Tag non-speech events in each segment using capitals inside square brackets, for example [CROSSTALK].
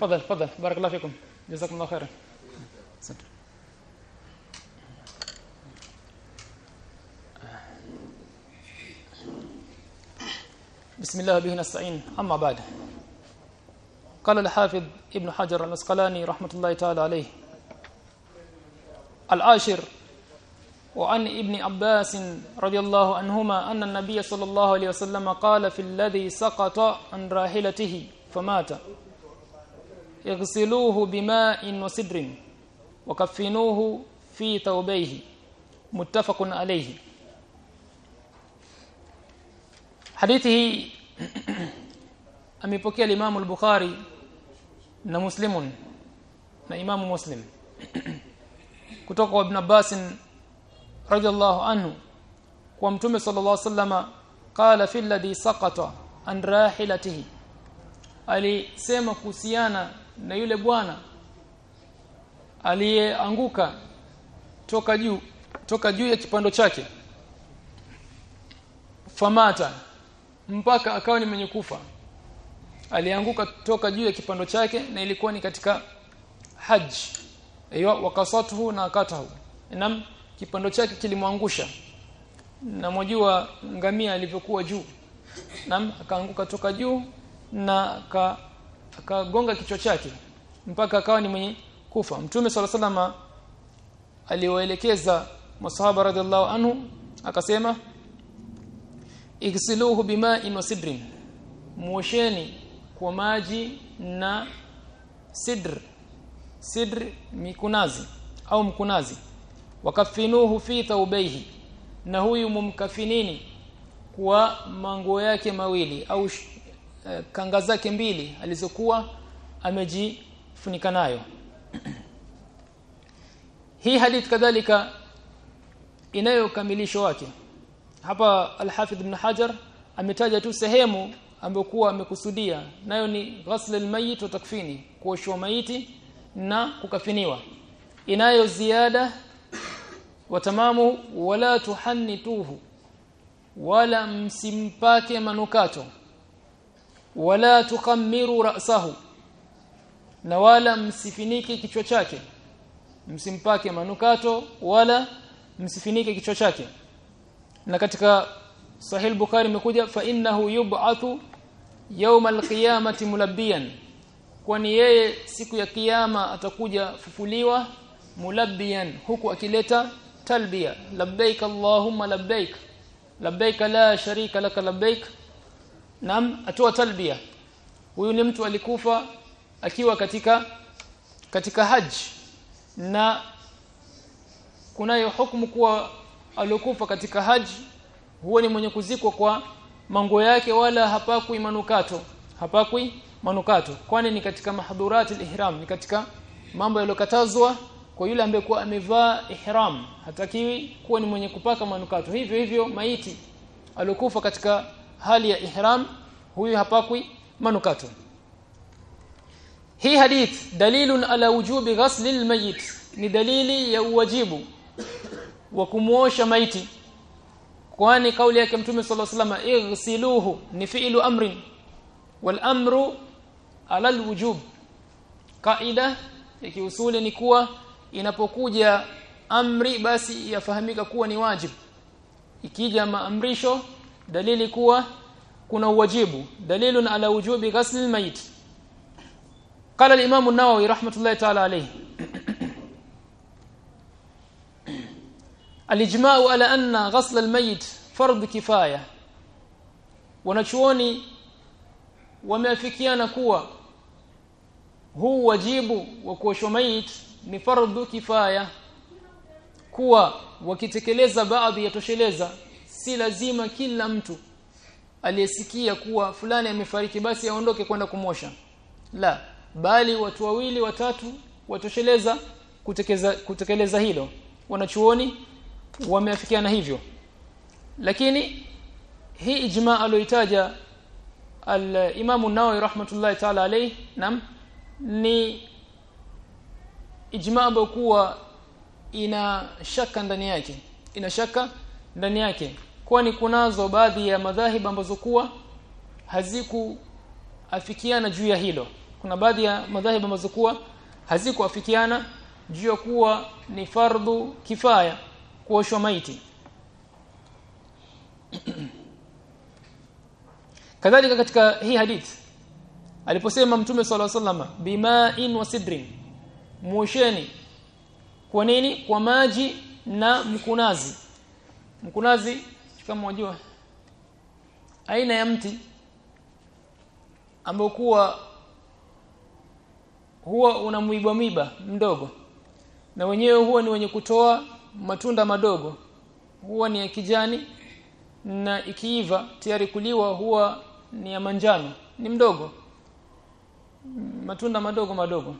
تفضل تفضل. بارك الله فيكم. جزاكم الله خيرا. بسم الله به نستعين. أما بعد. قال الحافظ ابن حجر الأسقلاني رحمة الله تعالى عليه العاشر وعن ابن عباس رضي الله عنهما أن النبي صلى الله عليه وسلم قال في الذي سقط عن راحلته فمات. اغسلوه بماء وسدر وكفنوه في ثوبيه متفق عليه حديثه [CLEARS THROAT] amepokea Imam al-Bukhari na Muslimun na Imam Muslim [CLEARS THROAT] kutoka kwa Ibn Abbas radiyallahu anhu kwa mtume sallallahu alaihi wasallama qala fil ladhi saqata an rahilatihi alisema kuhusiana na yule bwana aliyeanguka toka juu toka juu ya kipando chake. Famata mpaka akawa ni mwenye kufa. Alianguka toka juu ya kipando chake na ilikuwa ni katika haj aiyo wakasatuhu na akatahu. Nam kipando chake kilimwangusha na mwajua ngamia alivyokuwa juu. Nam akaanguka toka juu na akagonga kichwa chake mpaka akawa ni mwenye kufa. Mtume sala salama aliwaelekeza masahaba radhiallahu anhu akasema igsiluhu bima'in wa sidrin muosheni kwa maji na sidr. Sidr mikunazi au mkunazi. Wakafinuhu fi thawbayhi na huyu mumkafinini kwa mango yake mawili au uh, kanga zake mbili alizokuwa amejifunika nayo. [CLEARS THROAT] Hii hadith kadhalika inayo kamilisho wake. Hapa al-Hafidh ibn Hajar ametaja tu sehemu ambayo kuwa amekusudia. Nayo ni ghasl al-mayyit wa takfini kuoshwa maiti na kukafiniwa. Inayo ziada watamamu wala tuhannituhu wala msimpake manukato wala tukammiru ra'sahu. Na wala msifinike kichwa chake. Msimpake manukato wala msifinike kichwa chake. Na katika sahih bukhari imekuja fa innahu yub'athu yawm alqiyamati mulabbiyan. Kwani yeye siku ya kiyama atakuja fufuliwa mulabbiyan huku akileta talbiya. Labbaik allahumma labbaik. Labbaik la sharika laka labbaik nam atoa talbia. Huyu ni mtu alikufa akiwa katika katika haji na kunayo hukumu kuwa aliokufa katika haji huwa ni mwenye kuzikwa kwa mango yake wala hapakwi manukato. Hapakwi manukato. Kwani ni katika mahdhurati ihram ni katika mambo yaliyokatazwa kwa yule ambaye kuwa amevaa ihram. Hatakiwi kuwa ni mwenye kupaka manukato. Hivyo hivyo maiti aliokufa katika hali ya ihram huyu hapakwi manukato hii hadith dalilun ala wujubi ghasli almayit ni dalili ya uwajibu wa kumuosha maiti. Kwani kauli yake mtume sallallahu alaihi wasallam igsiluhu ni fi'lu amrin wal amru ala alwujub. Kaida ya kiusuli ni kuwa inapokuja amri basi yafahamika kuwa ni wajibu. Ikija maamrisho dalili kuwa kuna uwajibu. Dalilun ala wujubi ghasl almayit. Qala alimam an-nawawi rahmatullahi ta'ala alayhi. [CLEARS THROAT] Alijma'u ala anna ghasl al-mayit kifaya. Wanachuoni wameafikiana kuwa huu wajibu wa kuosha mayit ni fardhu kifaya. Kuwa wakitekeleza baadhi yatosheleza si lazima kila mtu aliyesikia kuwa fulani amefariki basi aondoke kwenda kumosha la bali watu wawili watatu watosheleza kutekeleza kutekeleza hilo. Wanachuoni wameafikiana hivyo. Lakini hii ijma aloitaja al-Imam an-Nawawi rahmatullahi ta'ala alayhi nam ni ijma ambayo kuwa ina shaka ndani yake. Ina shaka ndani yake kwani kunazo baadhi ya madhahib ambazo kuwa hazikuafikiana juu ya hilo. Kuna baadhi ya madhahibu ambazo kuwa hazikuafikiana juu ya kuwa ni fardhu kifaya kuoshwa maiti. [CLEARS THROAT] Kadhalika katika hii hadith aliposema mtume swalla sallama bima'in wa sidrin muosheni. Kwa nini? Kwa maji na mkunazi. Mkunazi kama unajua aina ya mti ambao kuwa huwa una mwiba mwiba mdogo. Na wenyewe huwa ni wenye kutoa matunda madogo. Huwa ni ya kijani na ikiiva tayari kuliwa huwa ni ya manjano. Ni mdogo. Matunda madogo madogo.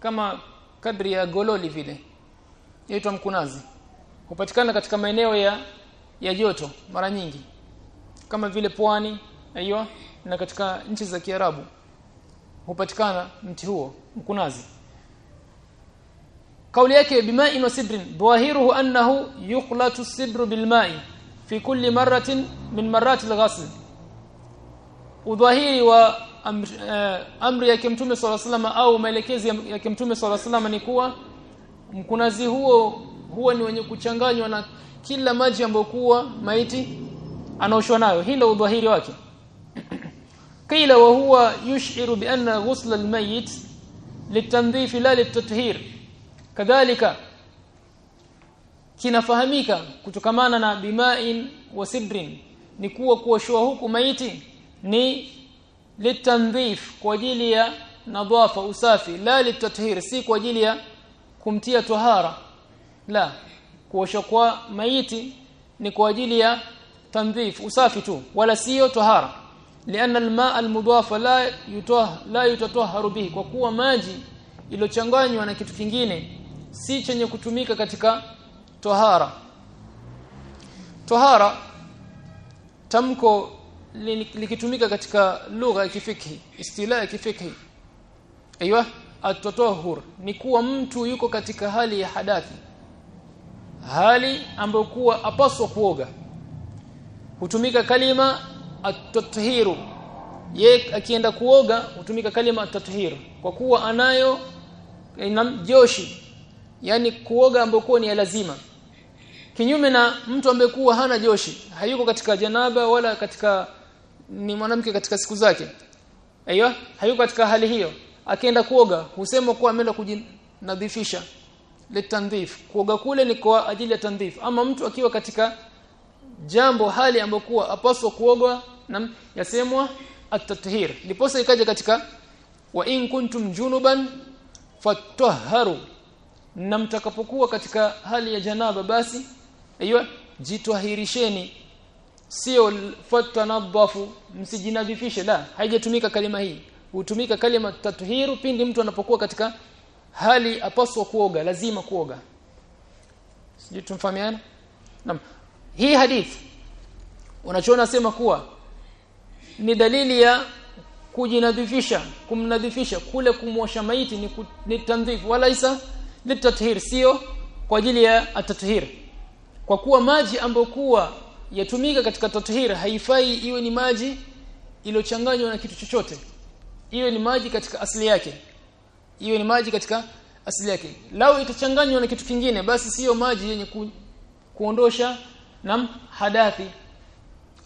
Kama kadri ya gololi vile. Yaitwa mkunazi. Hupatikana katika maeneo ya ya joto mara nyingi. Kama vile pwani aiyo na katika nchi za Kiarabu hupatikana mti huo mkunazi. Kauli yake bima'in wa sidrin dhahiruhu annahu yuqlatu sidru bilma'i fi kulli maratin min marrati alghasl udhahiri wa amri, yake amri ya kimtume swalla wasallam au maelekezi ya kimtume swalla salama ni kuwa mkunazi huo huwa ni wenye kuchanganywa na kila maji ambayo kuwa maiti anaoshwa nayo. Hilo udhahiri wake. [CLEARS THROAT] Huwa yushiru bi anna ghusl almayit litandhif la litathhir. Kadhalika kinafahamika kutokamana na bima'in wa sidrin ni kuwa kuoshwa huku maiti ni litandhif kwa ajili ya nadhafa usafi. La litathhir si kwa ajili ya kumtia tohara. La kuosha kwa maiti ni kwa ajili ya tandhif usafi tu wala sio tahara. Lian almaa almudhafa la yutah la yutatahharu bihi kwa kuwa maji iliyochanganywa na kitu kingine si chenye kutumika katika tohara tohara tamko likitumika katika lugha ya kifikhi istila ya kifikhi aiywa at-tatahhur ni kuwa mtu yuko katika hali ya hadathi hali ambayo kuwa apaswa kuoga. Hutumika kalima at-tathiru ye akienda kuoga hutumika kalima at-tathhir. Kwa kuwa anayo joshi. Yani kuoga ambayo kuwa ni lazima. Kinyume na mtu ambaye kuwa hana joshi. Hayuko katika janaba wala katika ni mwanamke katika siku zake. Aiyo hayuko katika hali hiyo. Akienda kuoga husema kuwa ameenda kujinadhifisha litandhif kuoga kule ni kwa ajili ya tandhif ama mtu akiwa katika jambo hali ambokuwa apaswa kuoga na yasemwa at-tathhir. Liposa ikaja katika wa in kuntum junuban fatahharu. Na mtakapokuwa katika hali ya janaba basi aiyo jitwahirisheni. Sio fatanadhafu msijinadhifishe. La haijatumika kalima hii. Hutumika kalima tathiru pindi mtu anapokuwa katika hali apaswa kuoga lazima kuoga. Sijui tumfahamiana naam. Hii hadithi unachoona sema kuwa ni dalili ya kujinadhifisha kumnadhifisha. Kule kumwosha maiti ni, ku, ni tandhifu wala isa litatahir sio kwa ajili ya atatahir kwa kuwa maji ambayo kuwa yatumika katika tatahir haifai iwe ni maji iliyochanganywa na kitu chochote. Iwe ni maji katika asili yake iwe ni maji katika asili yake. Lau itachanganywa na kitu kingine basi sio maji yenye ku, kuondosha na hadathi.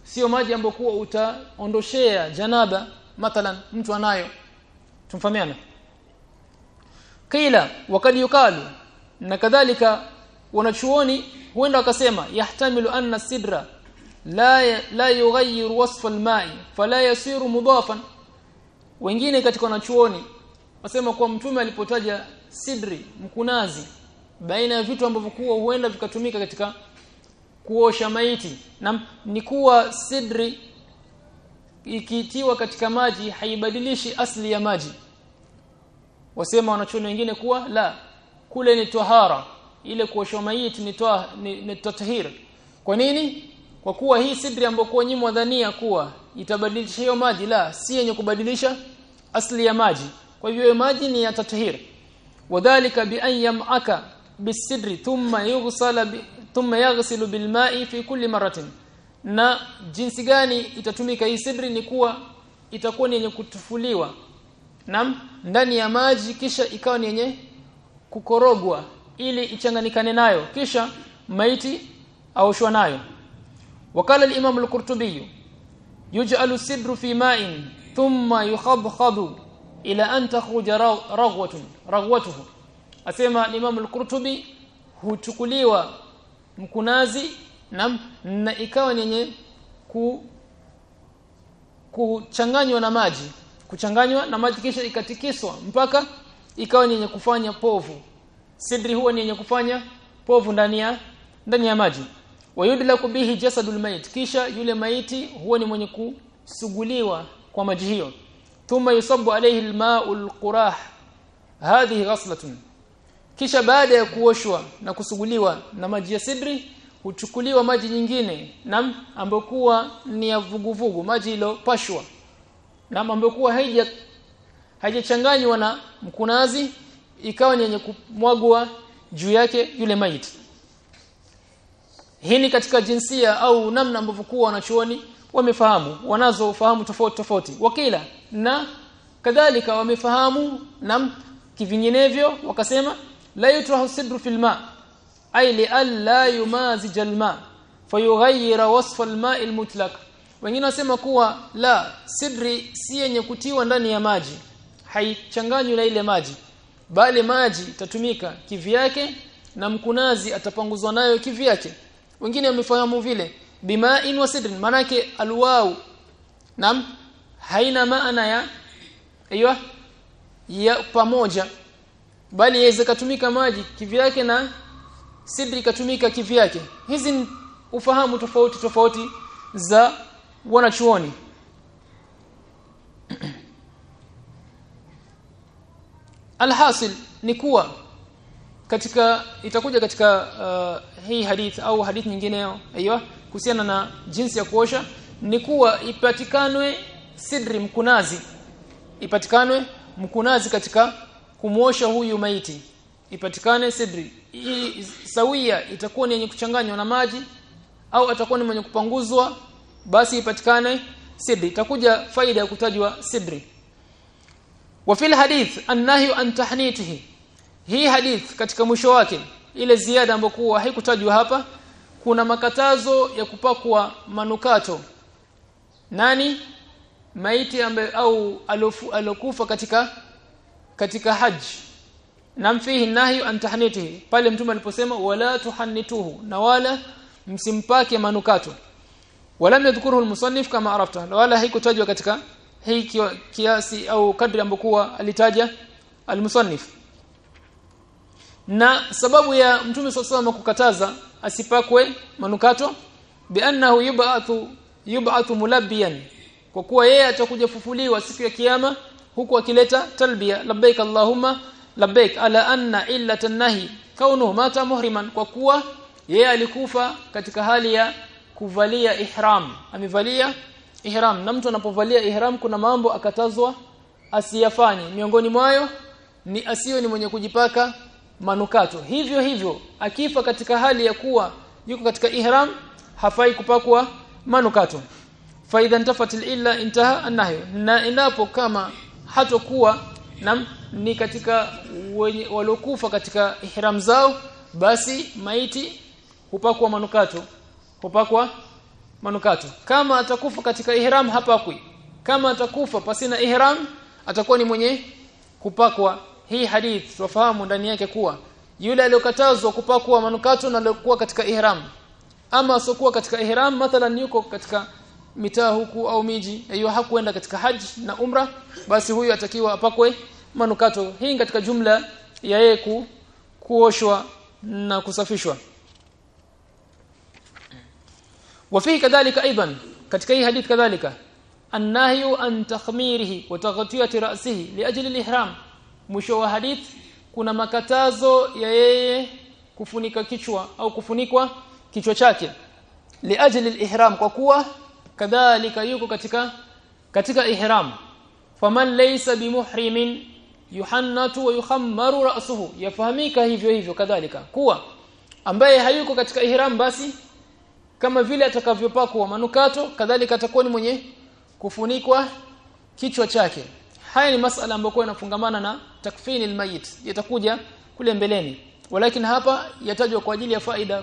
Sio maji ambayo kuwa utaondoshea janaba mathalan mtu anayo. Tumfahamiana kila wakati yukalu na kadhalika wanachuoni huenda wakasema yahtamilu anna sidra la la yughayir wasfa alma'i fala yasiru mudafan wengine katika wanachuoni wasema kwa mtume alipotaja sidri mkunazi baina ya vitu ambavyo kuwa huenda vikatumika katika kuosha maiti. Na ni kuwa sidri ikitiwa katika maji haibadilishi asli ya maji. Wasema wanachoni wengine kuwa la kule ni tohara ile kuosha maiti ni toa ni, ni tatahir kwa nini? Kwa kuwa hii sidri ambayo kwa nyinyi mwadhania kuwa itabadilisha hiyo maji la si yenye kubadilisha asli ya maji kwa hivyo maji ni ya tathir wadhālika bi an yam'aka bisidri thumma yughsala bi, thumma yaghsilu bilma'i fi kulli maratin. Na jinsi gani itatumika hii sidri ni kuwa itakuwa ni yenye kutufuliwa. Nam ndani ya maji kisha ikawa ni yenye kukorogwa ili ichanganikane nayo kisha maiti aoshwa nayo. Wakala al-imam al-qurtubi yuj'alu sidru fi ma'in thumma yukhabkhadu ila an takhruja raghwatun raghwatuhu. Asema imam al-qurtubi huchukuliwa mkunazi na, na ikawa yenye ku kuchanganywa na maji. Kuchanganywa na maji kisha ikatikiswa mpaka ikawa yenye kufanya povu. Sidri huwa ni yenye kufanya povu ndani ya ndani ya maji. Wayudlaku bihi jasadul mayit. Kisha yule maiti huwa ni mwenye kusuguliwa kwa maji hiyo thumma yusabu alayhi alma'ul qurah hadhihi ghaslatun. Kisha baada ya kuoshwa na kusuguliwa na maji ya sidri huchukuliwa maji nyingine nam ambokuwa ni ya vuguvugu maji ilopashwa nam ambokuwa haija haijachanganywa na mkunazi ikawa yenye kumwagwa juu yake yule maiti. Hii ni katika jinsia au namna ambavyo kuwa wanachuoni wamefahamu wanazo ufahamu tofauti tofauti. Wakila na kadhalika wamefahamu na kivinginevyo wakasema la yutrahu sidru fil ma. Ay li alla yumazij al ma. Fayughayyira wasf al ma al mutlaq. Wengine wasema kuwa la sidri si yenye kutiwa ndani ya maji. Haichanganywi na ile maji. Bali maji tatumika kivi yake na mkunazi atapanguzwa nayo kivi yake wengine wamefahamu vile bima'in wa sidrin. Manake alwaw. Nam haina maana ya aiyo ya pamoja. Bali yaweza katumika maji kivyake na sidri katumika kivyake. Hizi ufahamu tofauti tofauti za wanachuoni. [CLEARS THROAT] Alhasil ni kuwa katika itakuja katika uh, hii hadith au hadith nyingineyo aiyo kuhusiana na jinsi ya kuosha ni kuwa ipatikanwe sidri mkunazi. Ipatikanwe mkunazi katika kumwosha huyu maiti. Ipatikane sidri. Hii sawia itakuwa ni yenye kuchanganywa na maji au atakuwa ni mwenye kupanguzwa basi ipatikane sidri. Itakuja faida ya kutajwa sidri. Wa fil hadith annahyu an tahnitihi hii hadith katika mwisho wake ile ziada ambayo kuwa haikutajwa hapa kuna makatazo ya kupakwa manukato. Nani? Maiti ambaye au alofu, alokufa katika katika haji namfihi nahi an tahnitihi. Pale mtume aliposema wala tuhannituhu na wala msimpake manukato. Wala yadhkuruhu almusannif kama arafta. Wala haikutajwa katika hii kiasi au kadri ambokuwa alitaja almusannif na sababu ya mtume swalla kukataza asipakwe manukato biannahu yub'athu yub'athu mulabbiyan kwa kuwa yeye atakuja fufuliwa siku ya kiyama huku akileta talbia labbaik allahumma labbaik ala anna illa tanahi kaunu mata muhriman kwa kuwa yeye alikufa katika hali ya kuvalia ihram amevalia ihram. Na mtu anapovalia ihram kuna mambo akatazwa asiyafanye. Miongoni mwayo ni asiyo ni mwenye kujipaka manukato. Hivyo hivyo akifa katika hali ya kuwa yuko katika ihram hafai kupakwa manukato. Fa idha ntafatil illa intaha annahyu. Na inapo kama hatokuwa nam ni katika waliokufa katika ihram zao basi maiti hupakwa manukato. Hupakwa manukato. Kama atakufa katika ihram hapakwi. Kama atakufa pasina ihram atakuwa ni mwenye kupakwa hii hadith tufahamu ndani yake kuwa yule aliyokatazwa kupakwa manukato na aliyokuwa katika ihram ama asokuwa katika ihram mathalan yuko katika mitaa huku au miji hiyo hakuenda katika haji na umra basi huyu atakiwa apakwe manukato hii katika jumla ya yeye ku, kuoshwa na kusafishwa وفيه كذلك ايضا katika hii hadith kadhalika annahyu an takhmirihi wa taghtiyati ra'sihi liajli al-ihram mwisho wa hadith kuna makatazo ya yeye kufunika kichwa au kufunikwa kichwa chake. Liajli al-ihram kwa kuwa kadhalika yuko katika katika ihram. Faman laysa bimuhrimin yuhannatu wa yukhammaru ra'suhu. Yafahamika hivyo hivyo kadhalika. Kuwa ambaye hayuko katika ihram basi kama vile atakavyopakwa manukato kadhalika atakuwa ni mwenye kufunikwa kichwa chake haya ni masala ambayo yanafungamana na takfini almayit. Yatakuja kule mbeleni. Walakin hapa yatajwa kwa ajili ya faida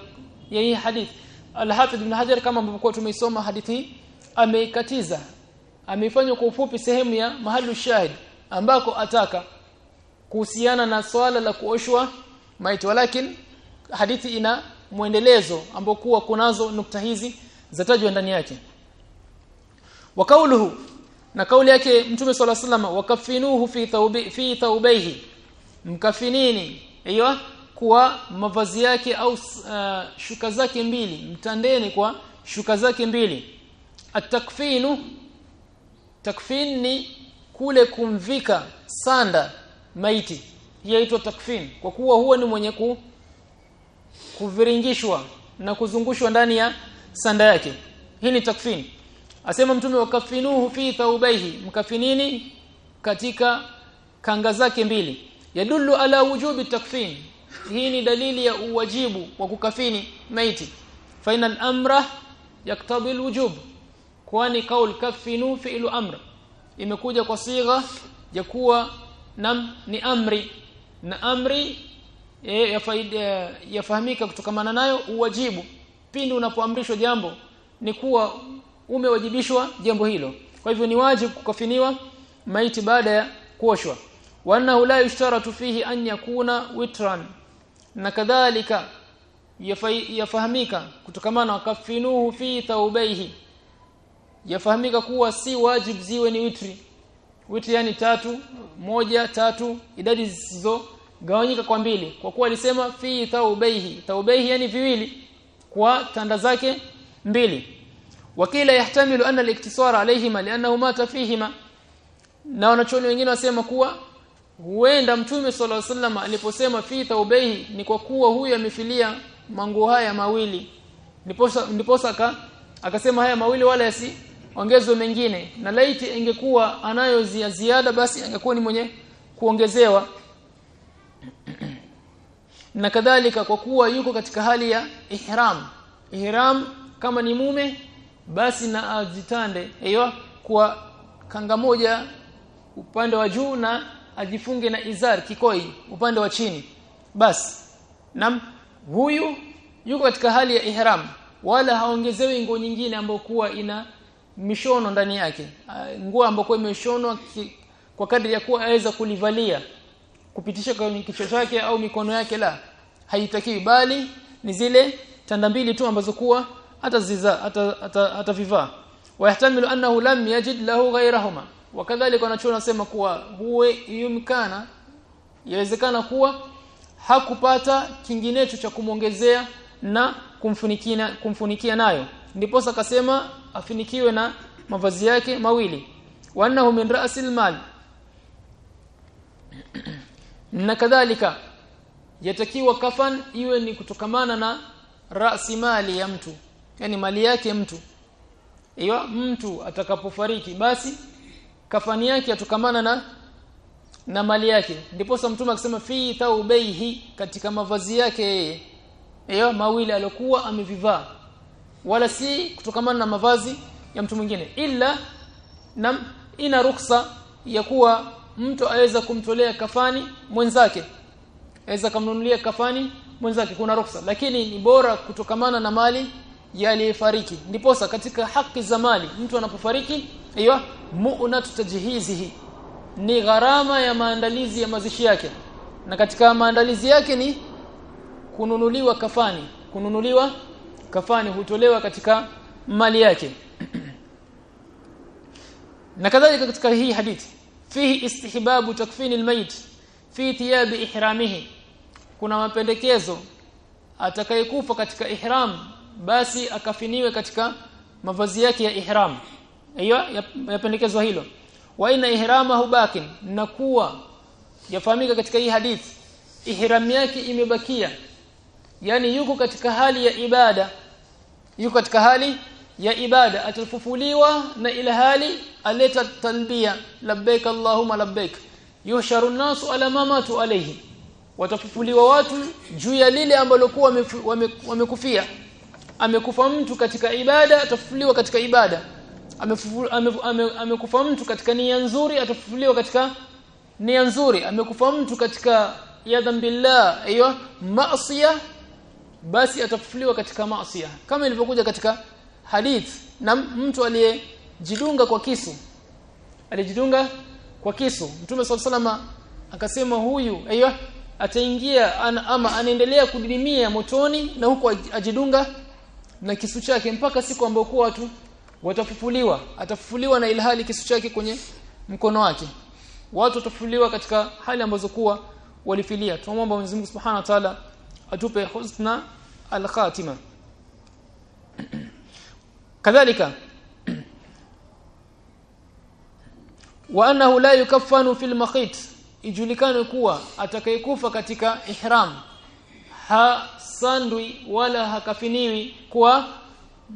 ya hii hadith alhafidh Ibn Hajar kama ambavyo tumeisoma hadithi ameikatiza ameifanya kwa ufupi sehemu ya mahali shahid ambako ataka kuhusiana na swala la kuoshwa maiti. Walakin hadithi ina muendelezo ambao kuwa kunazo nukta hizi zatajwa ndani yake. Wa kauluhu na kauli yake mtume swalla sallam wakafinuhu fi thawbi fi thawbihi mkafinini aiyo kwa mavazi yake au uh, shuka zake mbili mtandeni kwa shuka zake mbili. Atakfinu takfin ni kule kumvika sanda maiti. Yaitwa takfin kwa kuwa huwa ni mwenye ku, kuviringishwa na kuzungushwa ndani ya sanda yake. Hii ni takfin asema mtume wakafinuhu fi thawbaihi. Mkafinini katika kanga zake mbili. Yadullu ala wujubi takfin. Hii ni dalili ya uwajibu wa kukafini maiti. Final amra yaktabi alwujub. Kwani kaul kafinu fi'lu amr. Imekuja kwa sigha ya kuwa nam ni amri. Na amri e, yafaida yafahamika kutokamana nayo uwajibu. Pindi unapoamrishwa jambo ni kuwa umewajibishwa jambo hilo. Kwa hivyo ni wajibu kukafiniwa maiti baada ya kuoshwa. Wa la yushtaratu fihi an yakuna witran. Na kadhalika yafahamika kutokamana wakafinuhu fi thawbaihi. Yafahamika kuwa si wajib ziwe ni witri. Witri yani tatu moja tatu idadi zisizo gawanyika kwa mbili. Kwa kuwa alisema fi thawbaihi. Thawbaihi yani viwili kwa tanda zake mbili wakila yahtamilu anna al-iktisara alayhima li'annahu mata fihima. Na wanachoni wengine wasema kuwa huenda mtume sallallahu alaihi wasallam aliposema fi thawbaihi ni kwa kuwa huyu amefilia manguo haya mawili. Ndiposa ka, akasema haya mawili wala yasi ongezwe mengine. Na laiti ingekuwa anayo ziada basi angekuwa ni mwenye kuongezewa. [CLEARS THROAT] Na kadhalika kwa kuwa yuko katika hali ya ihram. Ihram kama ni mume basi na azitande hiyo kwa kanga moja upande wa juu na ajifunge na izar kikoi upande wa chini. Basi nam huyu yuko katika hali ya ihram wala haongezewi nguo nyingine ambayo kuwa ina mishono ndani yake. Nguo ambayo imeshonwa kwa kadri ya kuwa aweza kulivalia kupitisha kwenye kichwa chake au mikono yake la haitakiwi. Bali ni zile tanda mbili tu ambazo kuwa ataziza atavivaa wayahtamilu annahu lam yajid lahu ghayrahuma. Wakadhalika wanachuoni nasema kuwa huwe yumkana yawezekana kuwa hakupata kinginecho cha kumongezea na kumfunikia kumfunikia nayo. Ndipo akasema afinikiwe na mavazi yake mawili. Wa annahu min ra'sil mal. [CLEARS THROAT] Na kadhalika yatakiwa kafan iwe ni kutokamana na rasi mali ya mtu yani mali yake mtu. Hiyo mtu atakapofariki basi kafani yake atokamana na na mali yake. Ndipo mtume akisema fi taubaihi katika mavazi yake yeye. Hiyo mawili aliyokuwa amevivaa. Wala si kutokamana na mavazi ya mtu mwingine. Ila na ina ruksa ya kuwa mtu aweza kumtolea kafani mwenzake. Aweza kumnunulia kafani mwenzake. Kuna ruksa. Lakini ni bora kutokamana na mali ya aliyefariki. Ndiposa katika haki za mali mtu anapofariki aiyo mu'natu tajhizihi. Ni gharama ya maandalizi ya mazishi yake. Na katika maandalizi yake ni kununuliwa kafani. Kununuliwa kafani hutolewa katika mali yake. [CLEARS THROAT] Na kadhalika katika hii hadithi. Fihi istihbabu takfini almayit. Fi thiyabi ihramihi. Kuna mapendekezo atakayekufa katika ihram basi akafiniwe katika mavazi yake ya ihram. Hiyo yapendekezwa hilo. Wa ina ihramahu bakin na kuwa yafahamika katika hii hadithi ihram yake imebakia. Yani yuko katika hali ya ibada. Yuko katika hali ya ibada. Atafufuliwa na ila hali aleta talbia labbaik allahumma labbaik. Yusharu nasu ala mamatu alayhi. Watafufuliwa watu juu ya lile ambalo kuwa wamekufia amekufa mtu katika ibada atafufuliwa katika ibada. Amekufa ame, ame, ame mtu katika nia nzuri atafufuliwa katika nia nzuri. Amekufa mtu katika ya dhambillah aiyo maasiya basi atafufuliwa katika maasiya. Kama ilivyokuja katika hadith na mtu aliyejidunga kwa kisu alijidunga kwa kisu. Mtume swalla akasema huyu aiyo ataingia an, ama anaendelea kudidimia motoni na huko ajidunga na kisu chake mpaka siku ambayo kwa watu watafufuliwa. Atafufuliwa na ilhali kisu chake kwenye mkono wake. Watu watafufuliwa katika hali ambazo kuwa walifilia. Tunaomba Mwenyezi Mungu Subhanahu wa Ta'ala atupe husna al-khatima. [CLEARS THROAT] Kadhalika [CLEARS THROAT] wa annahu la yukaffanu fil makhit. Ijulikane kuwa atakayekufa katika ihram hasandwi wala hakafiniwi kwa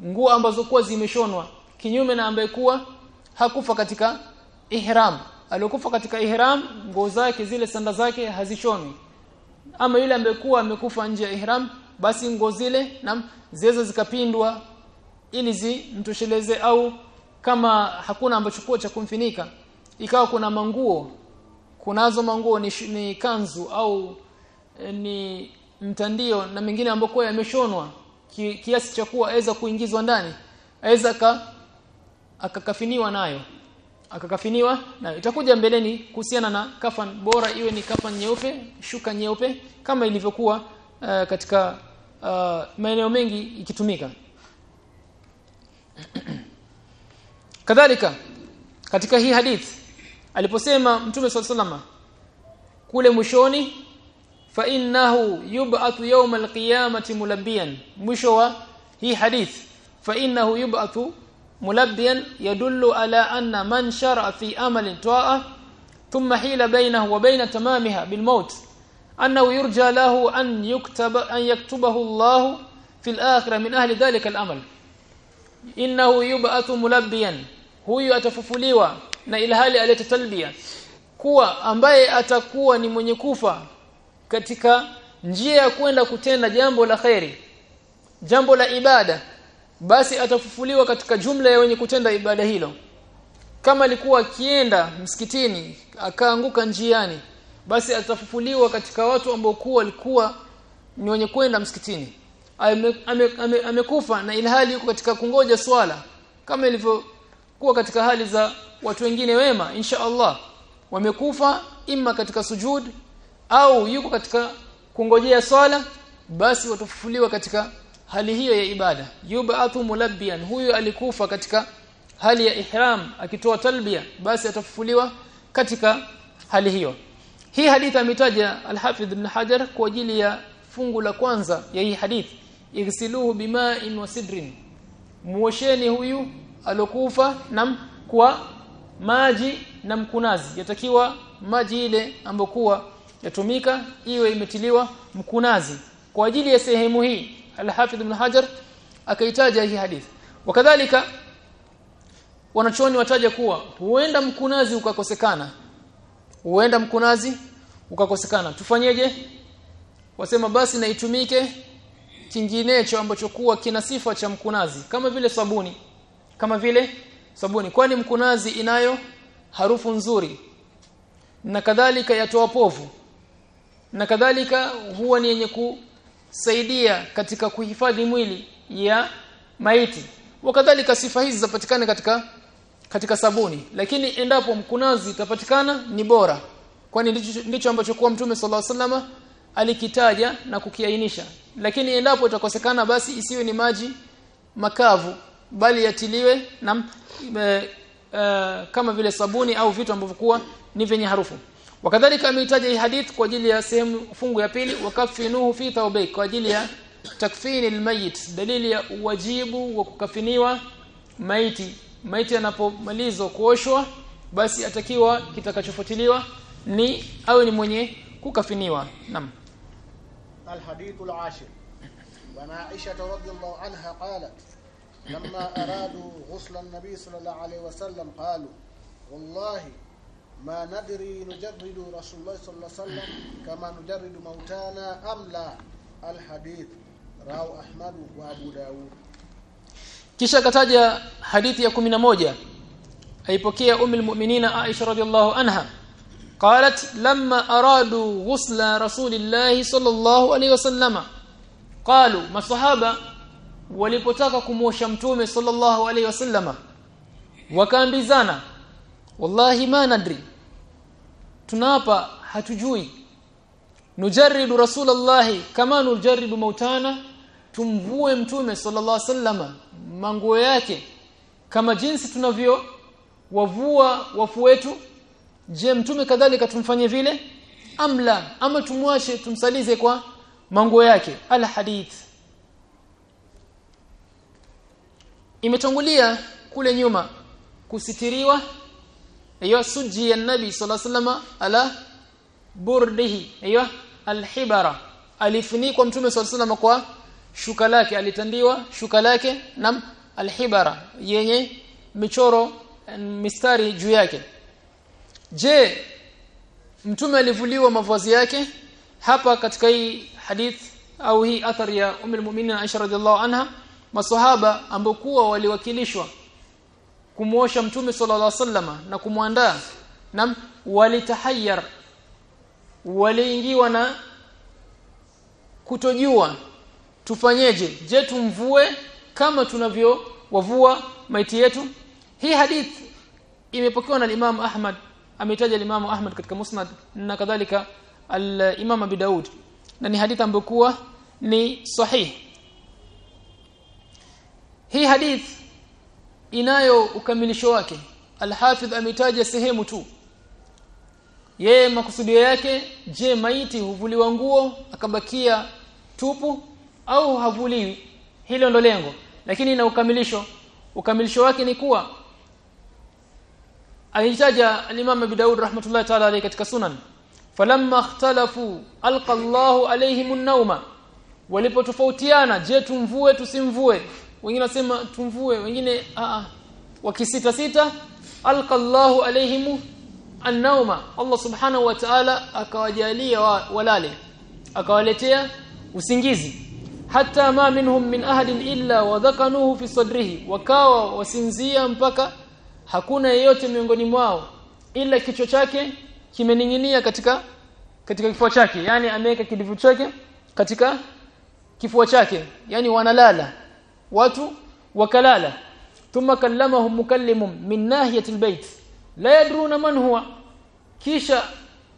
nguo ambazo kuwa zimeshonwa. Kinyume na ambaye kuwa hakufa katika ihram. Aliokufa katika ihram nguo zake zile sanda zake hazishonwi. Ama yule ambaye kuwa amekufa nje ya ihram basi nguo zile na ziweze zikapindwa ili zimtosheleze au kama hakuna ambacho kuwa cha kumfinika. Ikawa kuna manguo. Kunazo manguo ni, ni kanzu au e, ni mtandio na mengine ambayo yameshonwa ki, kiasi cha kuwa aweza kuingizwa ndani aweza ka akakafiniwa nayo akakafiniwa na itakuja mbeleni kuhusiana na kafan bora iwe ni kafan nyeupe shuka nyeupe kama ilivyokuwa uh, katika uh, maeneo mengi ikitumika. [CLEARS THROAT] Kadhalika katika hii hadith aliposema mtume swalla kule mwishoni fa innahu yub'athu yawm alqiyamati mulabbiyan. Mwisho wa hii hadith. Fa innahu yub'athu mulabbiyan yadullu ala anna man shara fi amalin ta'a thumma hila bainahu wa bain tamamiha bil maut. Annahu yurja lahu an yuktaba an yaktubahu Allah fi al-akhirah min ahli dhalika al-amal innahu yub'athu mulabbiyan. Huyu atafufuliwa na ilhali talbia. Kuwa ambaye atakuwa ni mwenye kufa katika njia ya kwenda kutenda jambo la khairi jambo la ibada basi atafufuliwa katika jumla ya wenye kutenda ibada hilo. Kama alikuwa akienda msikitini akaanguka njiani basi atafufuliwa katika watu ambao kuwa walikuwa ni wenye kwenda msikitini. Amekufa ame, ame, ame na ilhali yuko katika kungoja swala kama ilivyokuwa katika hali za watu wengine wema insha Allah. Wamekufa imma katika sujud au yuko katika kungojea swala basi watafufuliwa katika hali hiyo ya ibada. Yub'athu mulabbian huyu alikufa katika hali ya ihram akitoa talbia basi atafufuliwa katika hali hiyo. Hii hadithi ametaja al-Hafidh ibn Hajar kwa ajili ya fungu la kwanza ya hii hadithi. Igsiluhu bima'in wa sidrin muosheni huyu alokufa na kwa maji na mkunazi. Yatakiwa maji ile ambokuwa yatumika iwe imetiliwa mkunazi. Kwa ajili ya sehemu hii al-Hafidh ibn Hajar akaitaja hii hadithi wakadhalika wanachoni wataja kuwa huenda mkunazi ukakosekana. Huenda mkunazi ukakosekana. Tufanyeje? Wasema basi na itumike kinginecho ambacho kuwa kina sifa cha mkunazi. Kama vile sabuni. Kama vile sabuni. Kwani mkunazi inayo harufu nzuri. Na kadhalika yatoa povu na kadhalika huwa ni yenye kusaidia katika kuhifadhi mwili ya maiti. Wakadhalika sifa hizi zapatikana katika katika sabuni. Lakini endapo mkunazi itapatikana ni bora. Kwani ndicho, ndicho ambacho kwa mtume sallallahu alaihi wasallam alikitaja na kukiainisha. Lakini endapo itakosekana basi isiwe ni maji makavu bali yatiliwe na e, e, kama vile sabuni au vitu ambavyo kuwa ni vyenye harufu wakadhalika ameitaja hii hadith kwa ajili ya sehemu fungu ya pili wakafinuhu fi thawbayk kwa ajili ya takfini almayit dalili ya wajibu wa kukafiniwa maiti maiti anapomalizwa kuoshwa basi atakiwa kitakachofuatiliwa ni awe ni mwenye kukafiniwa naam الحديث العاشر وعن عائشة رضي الله عنها قالت لما أرادوا غسل النبي صلى الله عليه وسلم قالوا والله ما ندري نجرد رسول الله صلى الله عليه وسلم كما نجرد موتانا أم لا الحديث رواه أحمد وأبو داود kisha kataja hadithi ya 11 aipokea ummu almu'minina Aisha radhiallahu anha قالت لما ارادوا غسل رسول الله صلى الله عليه وسلم قالوا masahaba walipotaka kumwosha mtume sallallahu alaihi wasallama wakaambizana wallahi ma nadri. Tunapa hatujui. Nujaridu rasulallahi kama nujaridu mautana tumvue mtume sallallahu alaihi wasallama manguo yake. Kama jinsi tunavyo wavua wafu wetu je mtume kadhalika tumfanye vile? Amla ama tumwache tumsalize kwa manguo yake. Al hadith. Imetangulia kule nyuma kusitiriwa hiyo سجي النبي nabi الله عليه وسلم ala burdihi. ايوه alhibara. Alifunikwa mtume الله عليه وسلم kwa shuka lake. Alitandiwa shuka lake na alhibara yenye michoro mistari juu yake. Je mtume alivuliwa mavazi yake? Hapa katika hii hadith au hii athari ya ummu mu'minin Aisha radhiallahu anha masahaba ambao kuwa waliwakilishwa kumuosha mtume sallallahu alaihi wasallama na kumwandaa na walitahayyar waliingiwa na kutojua tufanyeje? Je tumvue kama tunavyo wavua maiti yetu? Hii hadith imepokewa na Imam Ahmad ametaja Imam Ahmad katika Musnad na kadhalika al-Imam Abi Daud na ni hadith ambayo ni sahih. Hii hadith inayo ukamilisho wake. Alhafidh ametaja sehemu tu. Yeye makusudio yake je maiti huvuliwa nguo akabakia tupu au havuliwi hilo ndo lengo. Lakini na ukamilisho. Ukamilisho wake ni kuwa alitaja al-Imam Abi Daud rahmatullahi ta'ala alayhi katika sunan falamma ikhtalafu alqa Allahu alayhim an-nawma walipotofautiana je tumvue tusimvue wengine wasema tumvue wengine a wakisita sita alqa Allahu alayhim an-nawma. Allah subhanahu wa ta'ala akawajalia walale akawaletea usingizi. Hata ma minhum min ahadin illa wadhakanuhu fi sadrihi wakawa wasinzia mpaka hakuna yeyote miongoni mwao ila kichwa chake kimening'inia katika katika kifua chake. Yani ameweka kidevu chake katika kifua chake. Yani wanalala watu wakalala thumma kallamahum mukallimun min nahiyati albayt. La yadruna man huwa. Kisha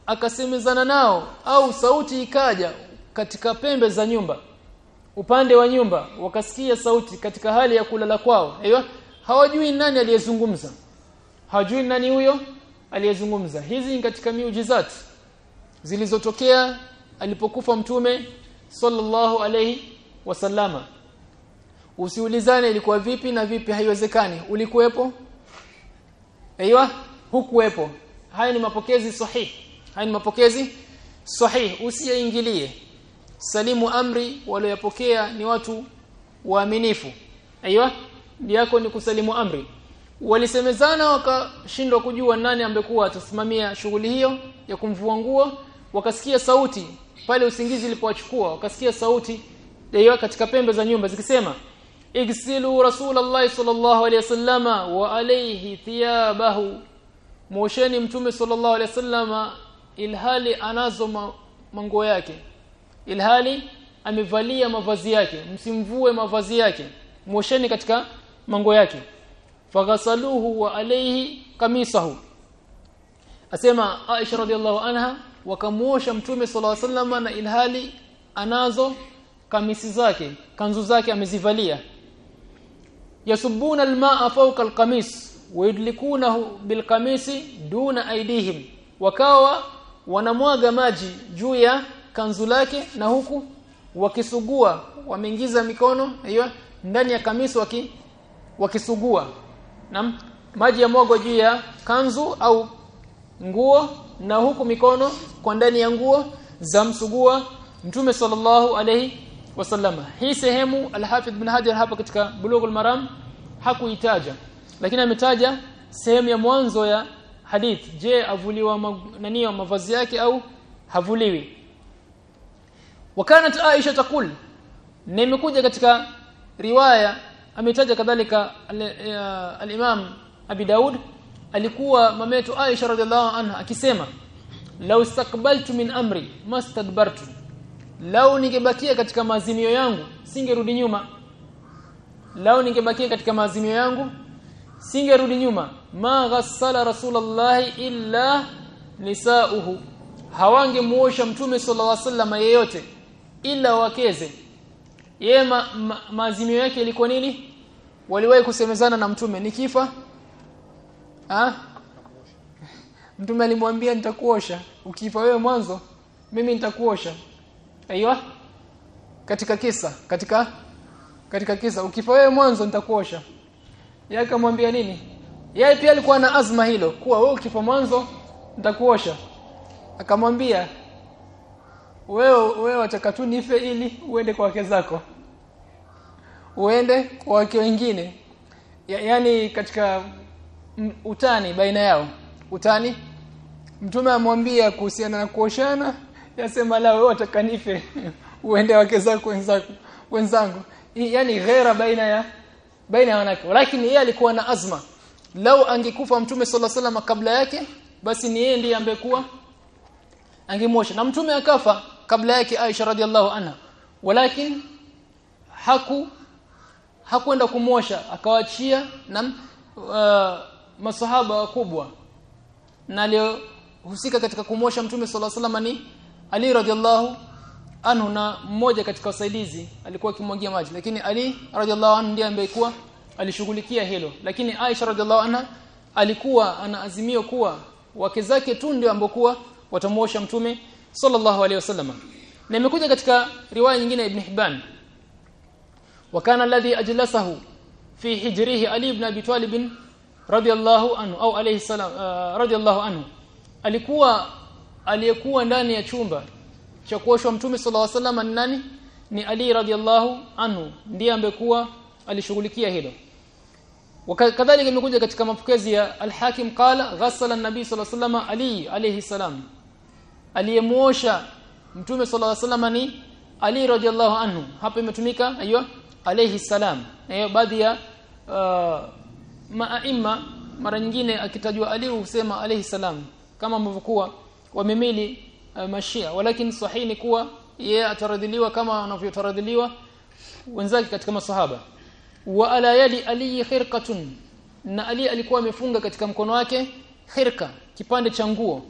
akasemezana nao au sauti ikaja katika pembe za nyumba. Upande wa nyumba wakasikia sauti katika hali ya kulala kwao. Aiyo hawajui nani aliyezungumza. Hawajui nani huyo aliyezungumza. Hizi ni katika miujizat zilizotokea alipokufa mtume sallallahu alayhi wasallama usiulizane ilikuwa vipi na vipi haiwezekani. Ulikuwepo? Aiywa hukuwepo. Haya ni mapokezi sahihi haya ni mapokezi sahihi usiyaingilie. Salimu amri walioyapokea ni watu waaminifu. Aiywa yako ni kusalimu amri. Walisemezana wakashindwa kujua nani ambekuwa atasimamia shughuli hiyo ya kumvua nguo. Wakasikia sauti pale usingizi ilipowachukua. Wakasikia sauti aiywa katika pembe za nyumba zikisema igsilu rasulullah sallallahu alayhi wasallama wa alayhi thiyabahu. Mosheni mtume sallallahu alayhi wasallama ilhali anazo manguo yake. Ilhali amevalia mavazi yake. Msimvue mavazi yake. Mosheni katika mango yake. Faghasaluhu wa alayhi kamisahu asema Aisha radhiallahu anha wakamuosha mtume sallallahu alaihi wasallam na ilhali anazo kamisi zake kanzu zake amezivalia yasubuna almaa fawqa alqamis wayudlikunahu bilqamisi duna aidihim wakawa wanamwaga maji juu ya kanzu lake na huku wakisugua wameingiza mikono hiyo ndani ya kamisi waki wakisugua. Na maji ya mwago juu ya kanzu au nguo na huku mikono kwa ndani ya nguo za msugua. Mtume sallallahu alayhi wasallama hii sehemu al-Hafidh bin Hajar hapa katika Bulughul Maram hakuitaja. Lakini ametaja sehemu ya mwanzo ya hadith. Je avuliwa nani mavazi yake au havuliwi? Wakanat Aisha takul nimekuja katika riwaya ametaja kadhalika al-Imam Abi Daud alikuwa mametu Aisha radhiallahu anha akisema law istaqbaltu min amri mastadbartu lau ningebakia katika maazimio yangu singerudi nyuma. Lau ningebakia katika maazimio yangu singerudi nyuma. Ma ghassala rasulullah illa nisauhu. Hawangemuosha mtume sallallahu alaihi wasallam yeyote ila wakeze. Yeye ma, ma, maazimio yake ilikuwa nini? Waliwahi kusemezana na mtume nikifa? Ah mtume alimwambia nitakuosha. Ukifa wewe mwanzo mimi nitakuosha aiywa katika kisa katika katika kisa. Ukifa wewe mwanzo nitakuosha. Yeye akamwambia nini? Yeye pia alikuwa na azma hilo kuwa wewe ukifa mwanzo nitakuosha. Akamwambia wewe wewe wataka tu nife ili uende kwa wake zako. Uende kwa wake wengine. Ya, yani katika utani baina yao. Utani mtume amwambia kuhusiana na kuoshana yasema la wewe utakanife. Uende wake zako wenzako wenzangu. Yani ghera baina ya baina ya wanawake. Lakini yeye alikuwa na azma. Lau angekufa mtume alaihi wasallam kabla yake basi ni yeye ndiye ambekuwa angemwosha. Na mtume akafa kabla yake Aisha radhiallahu anha. Walakin haku hakwenda kumwosha. Akawaachia na uh, masahaba wakubwa. Na leo husika katika kumwosha mtume alaihi wasallam ni Ali radhiallahu anhu na mmoja katika wasaidizi alikuwa akimwagia maji. Lakini Ali radhiallahu anhu ndiye ambaye kuwa alishughulikia hilo. Lakini Aisha radhiallahu anha alikuwa anaazimio kuwa wake zake tu ndio ambokuwa watamuosha mtume sallallahu alaihi wasallam. Na imekuja katika riwaya nyingine ya ibn Hibban. Wakana alladhi ajlasahu fi hijrihi Ali ibn Abi Talib radhiallahu anhu au alayhi salam uh, radhiallahu anhu. Alikuwa aliyekuwa ndani ya chumba cha kuoshwa mtume sallallahu alaihi wasallam ni nani? Ni Ali radhiallahu anhu. Ndiye ambekuwa alishughulikia hilo. Wakadhalika imekuja katika mapokezi ya al-Hakim qala ghassala an-nabi sallallahu alaihi wasallam Ali alayhi salam. Aliyemuosha mtume sallallahu alaihi wasallam ni Ali radhiallahu anhu. Hapa imetumika aiyo alayhi salam. Na baadhi ya uh, maaima mara nyingine akitajwa Ali husema alayhi salam kama mvukua wamemili uh, mashia. Walakin sahihi ni kuwa yeye ataradhiliwa kama wanavyotaradhiliwa wenzake katika masahaba. Wa ala yadi ali khirqatun na ali alikuwa amefunga katika mkono wake khirka kipande cha nguo.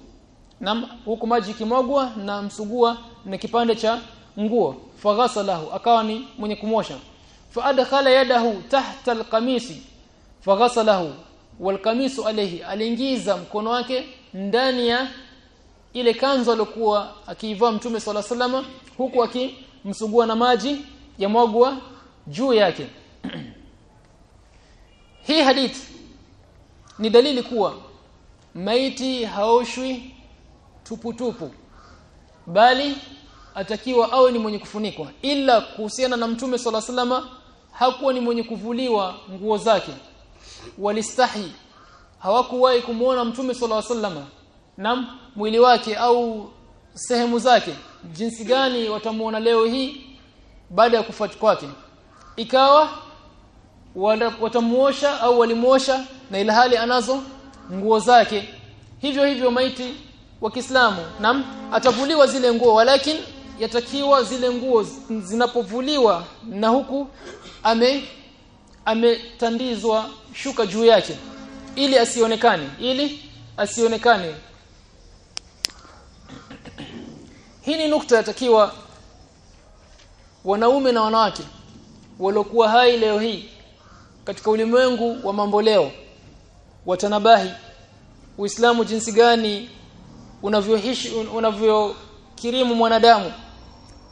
Na huku maji kimogwa na msugua na kipande cha nguo. Faghasalahu akawa ni mwenye kumosha fa adkhala yadahu tahta alqamisi. Faghasalahu walqamisu alayhi aliingiza mkono wake ndani ya ile kanzu aliyokuwa akiivaa mtume swalla salama huku akimsugua na maji ya mwagwa juu yake. [CLEARS THROAT] Hii hadith ni dalili kuwa maiti haoshwi tuputupu bali atakiwa awe ni mwenye kufunikwa. Ila kuhusiana na mtume swalla salama hakuwa ni mwenye kuvuliwa nguo zake. Walistahi hawakuwahi kumuona mtume swalla salama na mwili wake au sehemu zake. Jinsi gani watamuona leo hii baada ya kufa kwake. Ikawa watamuosha au walimuosha na ilhali anazo nguo zake. Hivyo hivyo maiti wa Kiislamu nam atavuliwa zile nguo walakin yatakiwa zile nguo zinapovuliwa na huku ame ametandizwa shuka juu yake ili asionekane ili asionekane hii ni nukta yatakiwa wanaume na wanawake waliokuwa hai leo hii katika ulimwengu wa mambo leo watanabahi Uislamu jinsi gani unavyoishi unavyokirimu mwanadamu.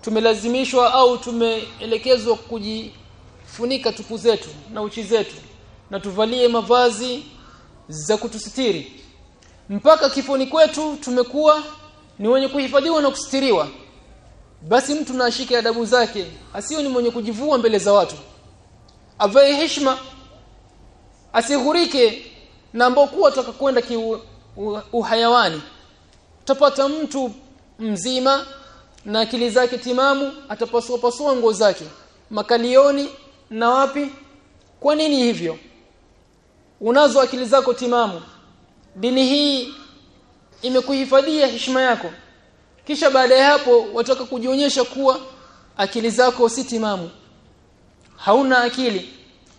Tumelazimishwa au tumeelekezwa kujifunika tupu zetu na uchi zetu na tuvalie mavazi za kutusitiri. Mpaka kifoni kwetu tumekuwa ni wenye kuhifadhiwa na kustiriwa basi mtu na ashike adabu zake. Asiyo ni mwenye kujivua mbele za watu. Avae heshima. Asighurike na ambao kuwa kwenda uhayawani. Utapata mtu mzima na akili zake timamu atapasua pasua nguo zake. Makalioni na wapi? Kwa nini hivyo? Unazo akili zako timamu. Dini hii imekuhifadhia heshima yako. Kisha baada ya hapo wataka kujionyesha kuwa akili zako si timamu. Hauna akili.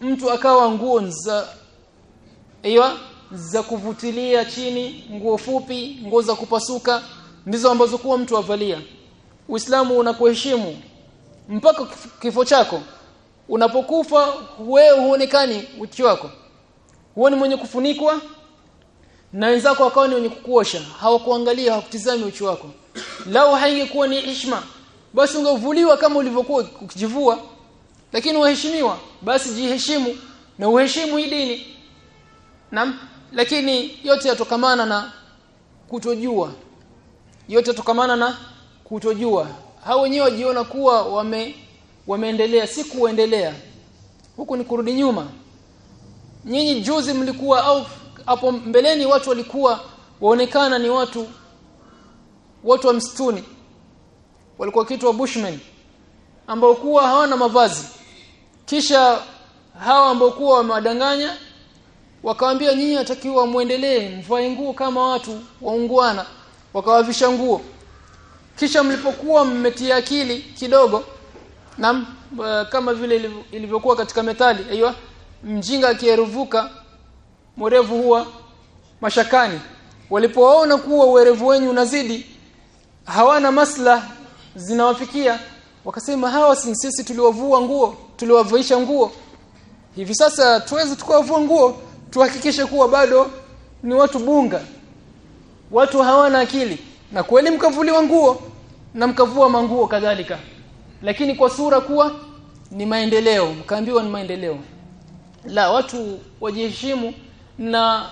Mtu akawa nguo za aiwa za kuvutilia chini nguo fupi nguo za kupasuka ndizo ambazo kuwa mtu avalia. Uislamu unakuheshimu. Mpaka kifo chako. Unapokufa wewe huonekani uchi wako. Huoni mwenye kufunikwa na wenzako wakawa ni wenye kukuosha hawakuangalia hawakutizami uchi wako. Lao haingekuwa ni heshima basi ungevuliwa kama ulivyokuwa ukijivua. Lakini waheshimiwa basi jiheshimu na uheshimu hii dini. Naam lakini yote yatokamana na kutojua. Yote yatokamana na kutojua. Hao wenyewe wajiona kuwa wame wameendelea si kuendelea. Huku ni kurudi nyuma. Nyinyi juzi mlikuwa au hapo mbeleni watu walikuwa waonekana ni watu watu wa msituni. Walikuwa kitu wa bushmen ambao kuwa hawana mavazi. Kisha hawa ambao kuwa wamewadanganya wakawaambia nyinyi atakiwa muendelee mvae nguo kama watu waungwana. Wakawavisha nguo. Kisha mlipokuwa mmetia akili kidogo na kama vile ilivyokuwa katika metali aiywa mjinga akieruvuka mwerevu huwa mashakani. Walipoona kuwa uwerevu wenyu unazidi hawana masla zinawafikia. Wakasema hawa si sisi tuliwavua nguo tuliwavaisha nguo. Hivi sasa tuweze tukawavua nguo tuhakikishe kuwa bado ni watu bunga. Watu hawana akili. Na kweli mkavuliwa nguo na mkavua manguo kadhalika. Lakini kwa sura kuwa ni maendeleo mkaambiwa ni maendeleo. La watu wajiheshimu na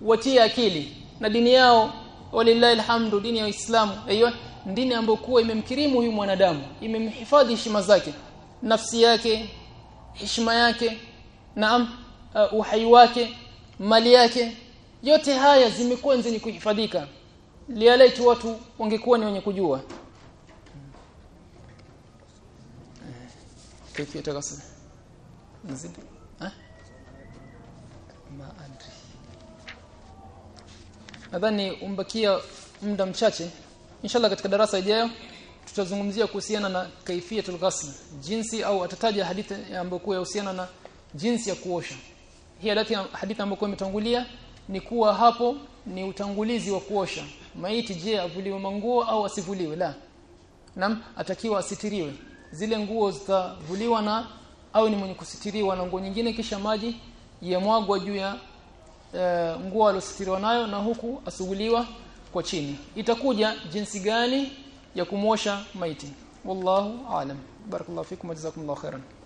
watie akili na dini yao walillahi alhamdu dini ya Uislamu. Aiyo dini ambayo kuwa imemkirimu huyu mwanadamu imemhifadhi heshima zake nafsi yake heshima yake naam uh, uhai wake mali yake yote haya zimekuwa zenye kuhifadhika. Lialaitu watu wangekuwa ni wenye kujua. Kiki takasa nazidi nadhani umbakia muda mchache. Inshallah katika darasa ijayo tutazungumzia kuhusiana na kaifiyatul ghasl jinsi au atataja hadithi ambayo kuhusiana na jinsi ya kuosha. Hii hadithi hadithi ambayo imetangulia ni kuwa hapo ni utangulizi wa kuosha. Maiti je avuliwe manguo au asivuliwe? La. Nam atakiwa asitiriwe. Zile nguo zitavuliwa na au ni mwenye kusitiriwa na nguo nyingine kisha maji yamwagwa juu ya e, nguo alositiriwa nayo na huku asuguliwa kwa chini. Itakuja jinsi gani ya kumosha maiti? Wallahu aalam. Barakallahu fikum wa jazakumullahu khairan